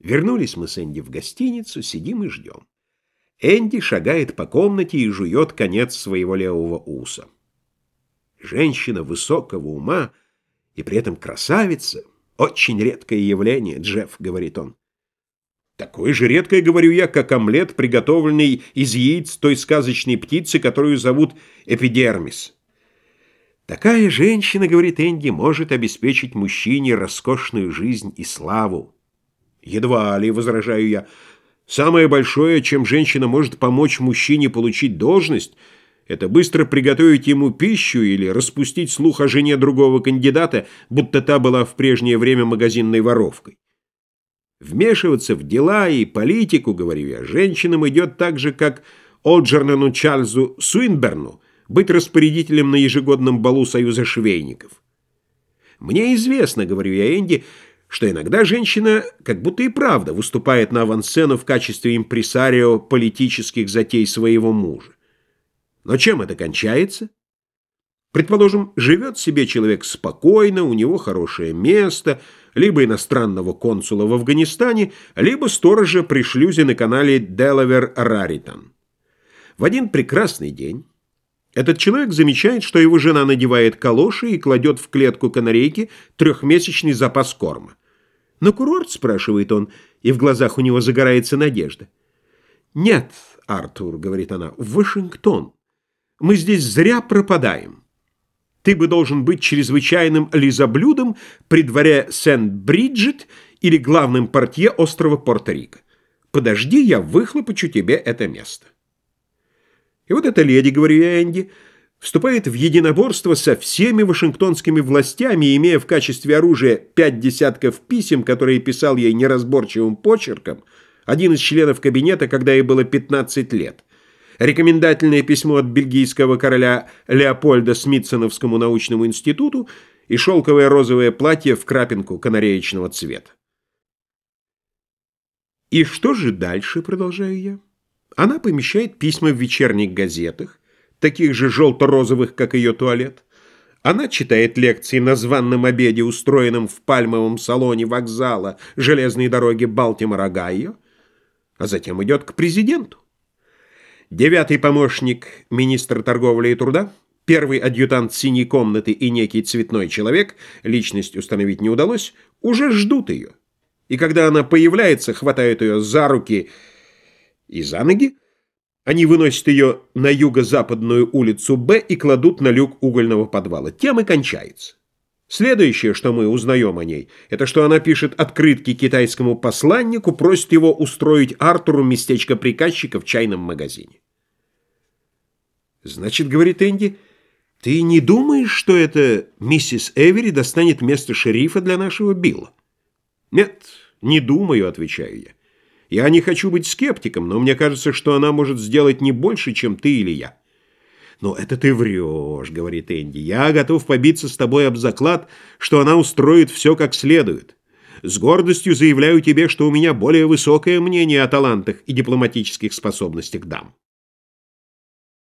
Вернулись мы с Энди в гостиницу, сидим и ждем. Энди шагает по комнате и жует конец своего левого уса. Женщина высокого ума и при этом красавица — очень редкое явление, Джефф, — говорит он. Такое же редкое, говорю я, как омлет, приготовленный из яиц той сказочной птицы, которую зовут эпидермис. Такая женщина, говорит Энди, может обеспечить мужчине роскошную жизнь и славу. Едва ли, возражаю я. Самое большое, чем женщина может помочь мужчине получить должность, это быстро приготовить ему пищу или распустить слух о жене другого кандидата, будто та была в прежнее время магазинной воровкой. Вмешиваться в дела и политику, говорю я, женщинам идет так же, как Олджернану Чарльзу Суинберну быть распорядителем на ежегодном балу Союза швейников. Мне известно, говорю я Энди, что иногда женщина как будто и правда выступает на авансцену в качестве импресарио политических затей своего мужа. Но чем это кончается? Предположим, живет себе человек спокойно, у него хорошее место, либо иностранного консула в Афганистане, либо сторожа при шлюзе на канале Делавер-Раритон. В один прекрасный день этот человек замечает, что его жена надевает калоши и кладет в клетку канарейки трехмесячный запас корма. «На курорт?» – спрашивает он, и в глазах у него загорается надежда. «Нет, Артур», – говорит она, – «в Вашингтон. Мы здесь зря пропадаем. Ты бы должен быть чрезвычайным лизоблюдом при дворе Сент-Бриджит или главным портье острова Порто-Рико. Подожди, я выхлопочу тебе это место». И вот эта леди, говорю я Энди, – вступает в единоборство со всеми вашингтонскими властями, имея в качестве оружия пять десятков писем, которые писал ей неразборчивым почерком, один из членов кабинета, когда ей было 15 лет, рекомендательное письмо от бельгийского короля Леопольда Смитсоновскому научному институту и шелковое розовое платье в крапинку канареечного цвета. И что же дальше, продолжаю я? Она помещает письма в вечерних газетах, таких же желто-розовых, как ее туалет. Она читает лекции на званном обеде, устроенном в пальмовом салоне вокзала железной дороги Балтимора-Гайо, а затем идет к президенту. Девятый помощник министра торговли и труда, первый адъютант синей комнаты и некий цветной человек, личность установить не удалось, уже ждут ее. И когда она появляется, хватают ее за руки и за ноги, они выносят ее на юго-западную улицу Б и кладут на люк угольного подвала. Тем и кончается. Следующее, что мы узнаем о ней, это что она пишет открытки китайскому посланнику, просит его устроить Артуру местечко приказчика в чайном магазине. «Значит, — говорит Энди, — ты не думаешь, что это миссис Эвери достанет место шерифа для нашего Билла?» «Нет, не думаю», — отвечаю я. Я не хочу быть скептиком, но мне кажется, что она может сделать не больше, чем ты или я. «Но это ты врешь», — говорит Энди. «Я готов побиться с тобой об заклад, что она устроит все как следует. С гордостью заявляю тебе, что у меня более высокое мнение о талантах и дипломатических способностях дам».